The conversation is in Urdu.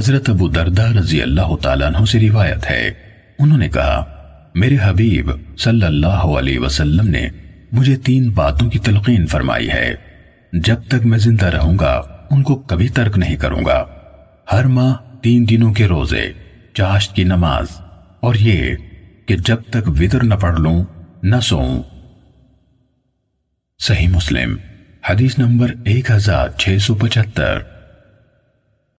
حضرت ابو دردہ رضی اللہ تعالیٰ عنہ سے روایت ہے۔ انہوں نے کہا، میرے حبیب صلی اللہ علیہ وسلم نے مجھے تین باتوں کی تلقین فرمائی ہے۔ جب تک میں زندہ رہوں گا، ان کو کبھی ترک نہیں کروں گا۔ ہر ماہ تین دنوں کے روزے چاشت کی نماز۔ اور یہ کہ جب تک وطر نہ پڑھ لوں، نہ سوؤں۔ صحیح مسلم، حدیث نمبر ایک ہزار چھ سو پچہتر۔